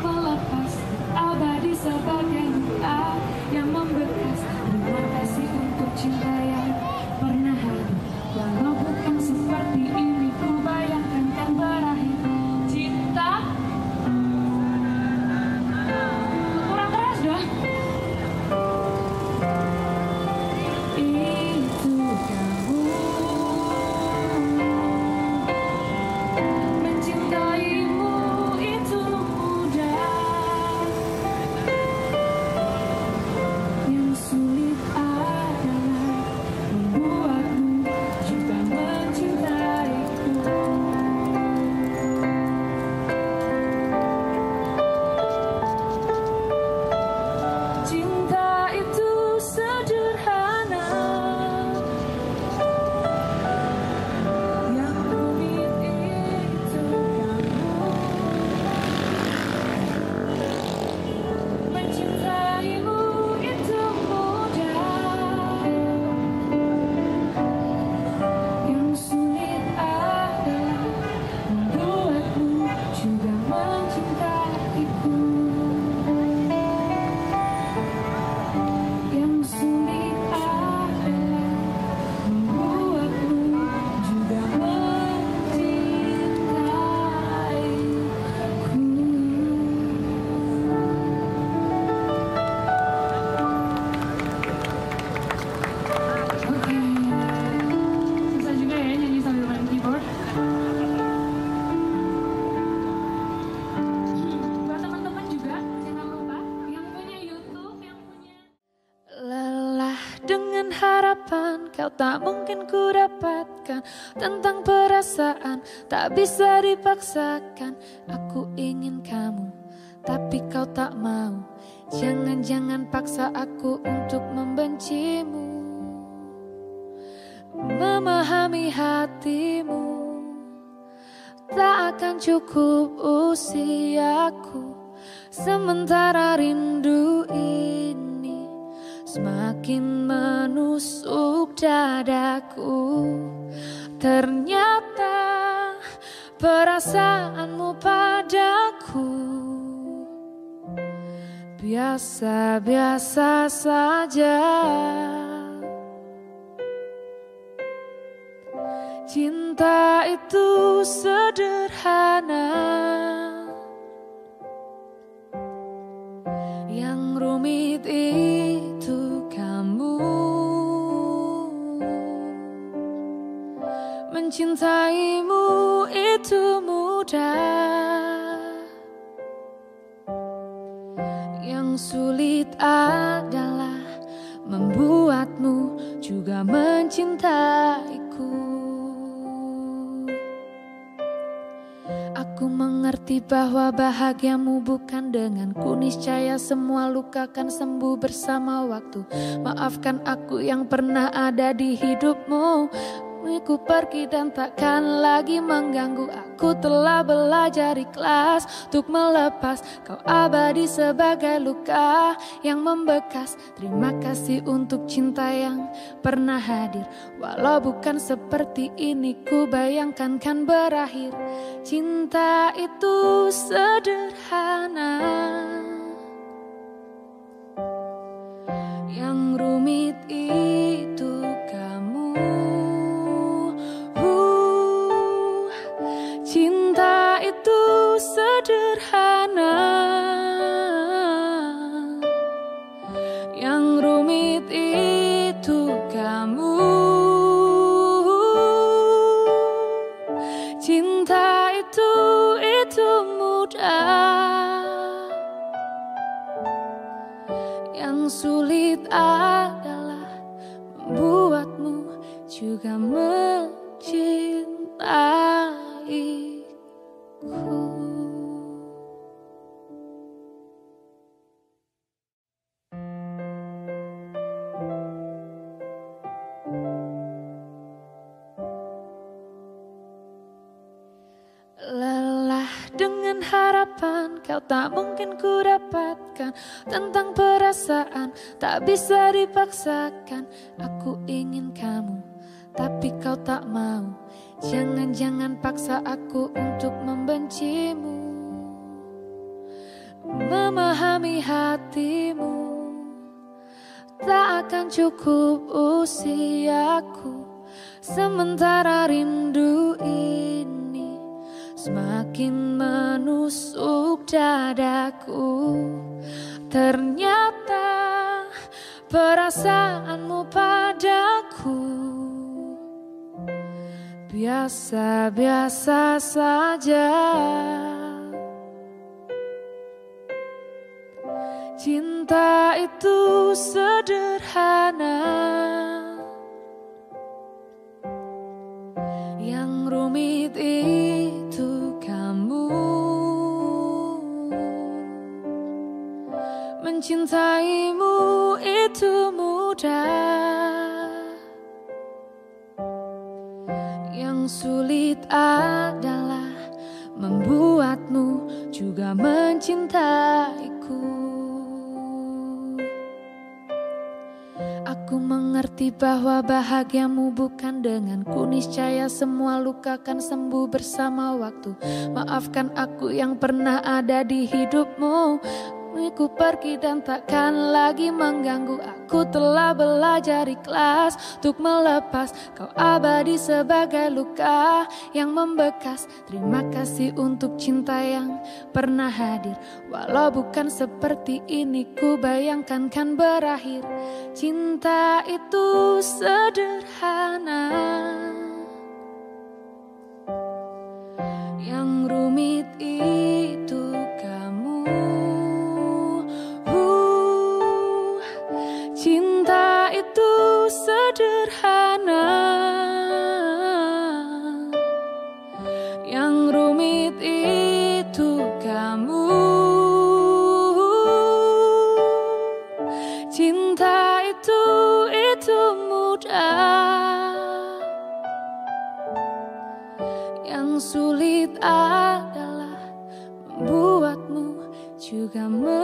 melepas abadi sebagai luka yang membekas. Terima kasih untuk cinta yang harapan kau tak mungkin ku dapatkan. Tentang perasaan tak bisa dipaksakan. Aku ingin kamu tapi kau tak mau. Jangan-jangan paksa aku untuk membencimu. Memahami hatimu. Tak akan cukup usiaku. Sementara rindu ini Semakin menusuk dadaku Ternyata perasaanmu padaku. Biasa-biasa saja. Cinta itu sederhana. Yang rumit itu Mencintaimu itu mudah. Yang sulit adalah Membuatmu juga mencintaiku. Aku mengerti bahwa bahagiamu bukan denganku. Niscaya semua luka kan sembuh bersama waktu. Maafkan aku yang pernah ada di hidupmu Ku pergi dan takkan lagi mengganggu Aku telah belajar ikhlas Untuk melepas. Kau abadi sebagai luka Yang membekas. Terima kasih untuk cinta yang pernah hadir. Walau bukan seperti ini Ku bayangkan kan berakhir. Cinta itu sederhana. Yang rumit itu juga mencintaiku. Lelah dengan harapan kau tak mungkin ku dapatkan Tentang perasaan tak bisa dipaksakan Aku ingin kamu tapi kau tak mau. Jangan-jangan paksa aku untuk membencimu. Memahami hatimu. Tak akan cukup usiaku. Sementara rindu ini Semakin menusuk dadaku. Ternyata perasaanmu padaku Biasa-biasa saja. Cinta itu sederhana Yang sulit adalah Membuatmu juga mencintaiku. Aku mengerti bahwa bahagiamu bukan dengan ku niscaya semua luka kan sembuh bersama waktu. Maafkan aku yang pernah ada di hidupmu Ku pergi dan takkan lagi mengganggu. Aku telah belajar ikhlas Untuk melepas. Kau abadi sebagai luka Yang membekas. Terima kasih untuk cinta yang pernah hadir. Walau bukan seperti ini Ku bayangkan kan berakhir. Cinta itu sederhana. Yang rumit itu sederhana Yang rumit itu kamu. Cinta itu, itu mudah. Yang sulit adalah Membuatmu juga mencintai